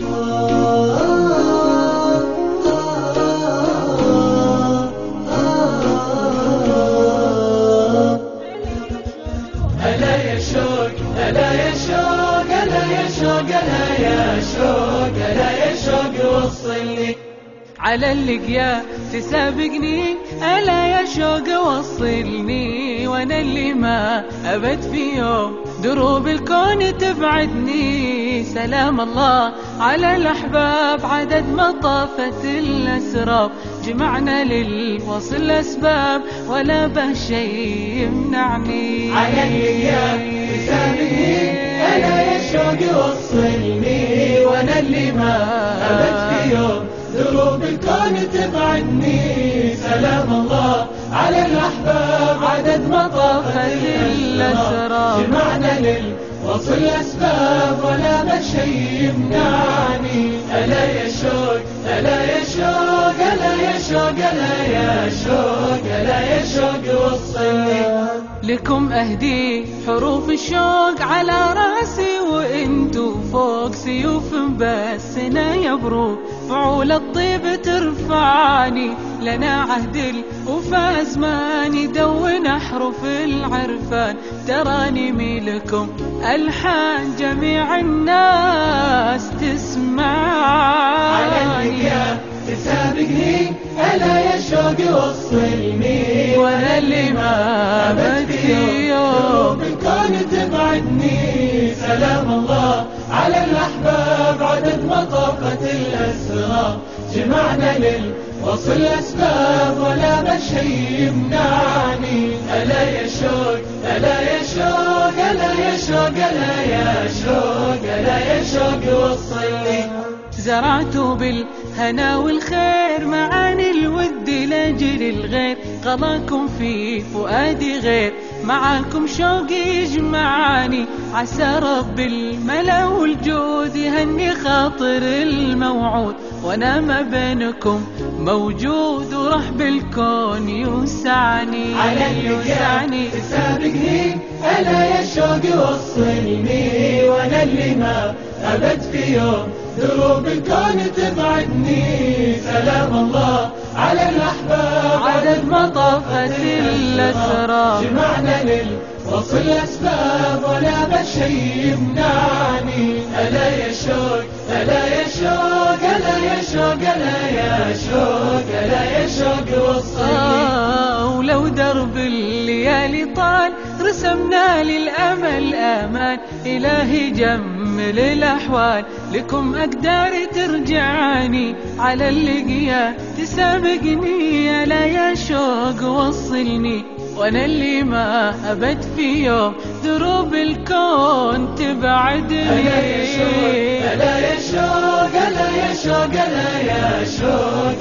ألا يا شوق ألا يا شوق ألا يا شوق وصلني على اللقيا. تسابقني ألا يا شوق وصلني وأنا اللي ما أبد في يوم. دروب الكون تبعدني سلام الله على الأحباب. عدد ما طافت الأسراب جمعنا للوصل أسباب ولا به شيء يمنعني. على اللقيا تسابقني ألا يا شوق وصلني وأنا اللي ما أبد في يوم. دروب الكون تبعدني سلام الله على الأحباب عدد ما طافت الأسراب. جمعنا للوصل أسباب ولا ما شيء يمنعني. ألا يا شوق ألا يا شوق ألا يا شوق ألا يا شوق ألا يا شوق وصلني. لكم أهدي حروف الشوق على رأسي وإنتو فوق سيوف بس يبرو. فعول الطيب ترفعني لنا عهد الوفا زماني دون أحرف العرفان تراني ميلكم ألحان جميع الناس. وصلني وأنا اللي ما أبد في يوم. الكون تبعدني. سلام الله على الأحباب عدد ما طافت الأسرار. جمعنا للوصل أسباب ولا ما شيء يمنعني. ألا يا شوق ألا يا شوق ألا يا شوق ألا يا شوق ألا يا شوق وصلني زرعت بالهنا والخير معاني الود لأجل الغير. غلاكم في فؤادي غير. معاكم شوقي يجمعني. عسى رب الملأ والجود يهني خاطر الموعود. وأنا ما بينكم موجود ورحب الكون يوسعني. على يوسعني. تسابقني ألا يا شوق وصلني. وأنا اللي ما أبد في يوم دروب الكون تبعدني. سلام الله على الأحباب. عدد ما طافت الأسرار. جمعنا للوصل أسباب ولا شيء يمنعني. ألا يا شوق ألا يا شوق ألا يا شوق ألا يا شوق ألا يا شوق. وصلني ولو درب الليالي طال رسمنا للأمل آمان. إلهي جمل الأحوال لكم أقدار ترجعني على اللقيا تسابقني يا يا شوق وصلني. وأنا اللي ما أبد في يوم دروب الكون تبعدني. ألا يا شوق ألا يا شوق ألا يا شوق ألا يا شوق.